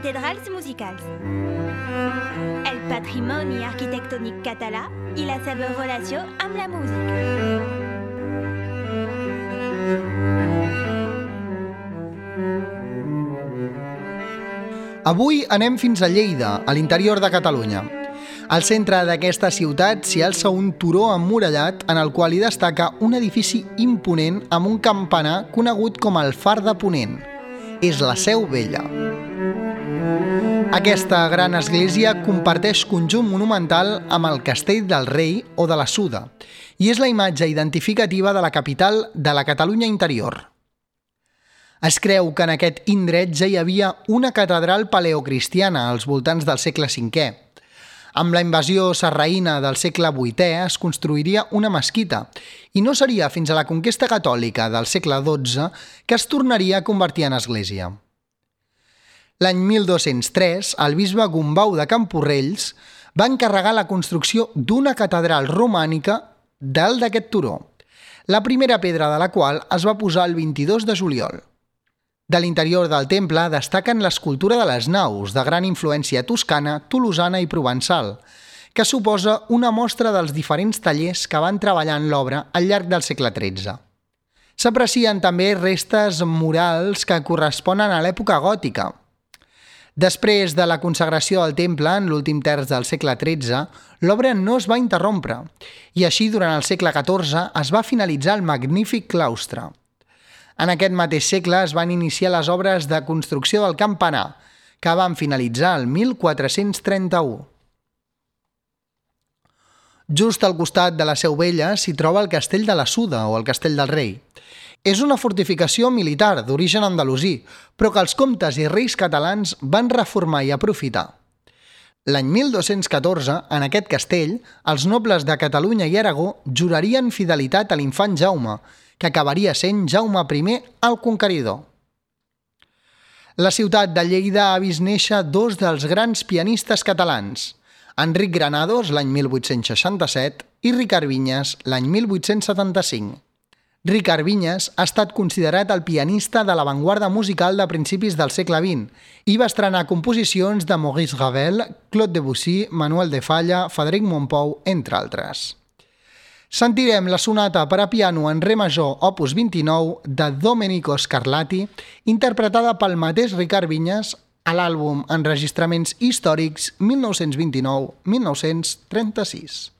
cathedrals musicals. El patrimoni arquitectònic català i la seva relació amb la música. Avui anem fins a Lleida, a l'interior de Catalunya. Al centre d'aquesta ciutat s'hi alça un turó emmurallat en el qual hi destaca un edifici imponent amb un campanar conegut com el Far de Ponent. És la Seu Vella. Aquesta gran església comparteix conjunt monumental amb el Castell del Rei o de la Suda i és la imatge identificativa de la capital de la Catalunya interior. Es creu que en aquest indret ja hi havia una catedral paleocristiana als voltants del segle V. Amb la invasió sarraïna del segle VIII es construiria una mesquita i no seria fins a la conquesta catòlica del segle XII que es tornaria a convertir en església. L'any 1203, el bisbe Gombau de Camporrells va encarregar la construcció d'una catedral romànica dalt d'aquest turó, la primera pedra de la qual es va posar el 22 de juliol. De l'interior del temple destaquen l'escultura de les naus, de gran influència toscana, tolosana i provençal, que suposa una mostra dels diferents tallers que van treballar en l'obra al llarg del segle XIII. S'aprecien també restes murals que corresponen a l'època gòtica. Després de la consagració del temple en l'últim terç del segle XIII, l'obra no es va interrompre i així durant el segle XIV es va finalitzar el magnífic claustre. En aquest mateix segle es van iniciar les obres de construcció del campanar, que van finalitzar el 1431. Just al costat de la Seu Vella s'hi troba el Castell de la Suda o el Castell del Rei. És una fortificació militar d'origen andalusí, però que els comtes i reis catalans van reformar i aprofitar. L'any 1214, en aquest castell, els nobles de Catalunya i Aragó jurarien fidelitat a l'infant Jaume que acabaria sent Jaume I el Conqueridor. La ciutat de Lleida ha vist néixer dos dels grans pianistes catalans, Enric Granados l'any 1867 i Ricard Vinyes l'any 1875. Ricard Vinyes ha estat considerat el pianista de l'avantguarda musical de principis del segle XX i va estrenar composicions de Maurice Ravel, Claude Debussy, Manuel de Falla, Frederic Montpou, entre altres. Sentirem la sonata per a piano en re major opus 29 de Domenico Scarlatti, interpretada pel mateix Ricard Vinyes a l'àlbum Enregistraments històrics 1929-1936.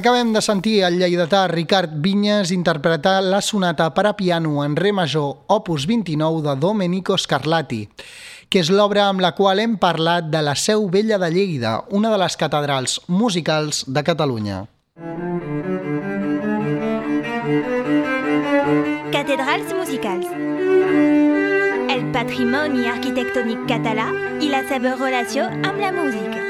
Acabem de sentir el lleidatà Ricard Vinyes interpretar la sonata per a piano en re major, opus 29 de Domenico Scarlatti, que és l'obra amb la qual hem parlat de la Seu Vella de Lleida, una de les catedrals musicals de Catalunya. Cathedrals musicals. El patrimoni arquitectònic català i la seva relació amb la música.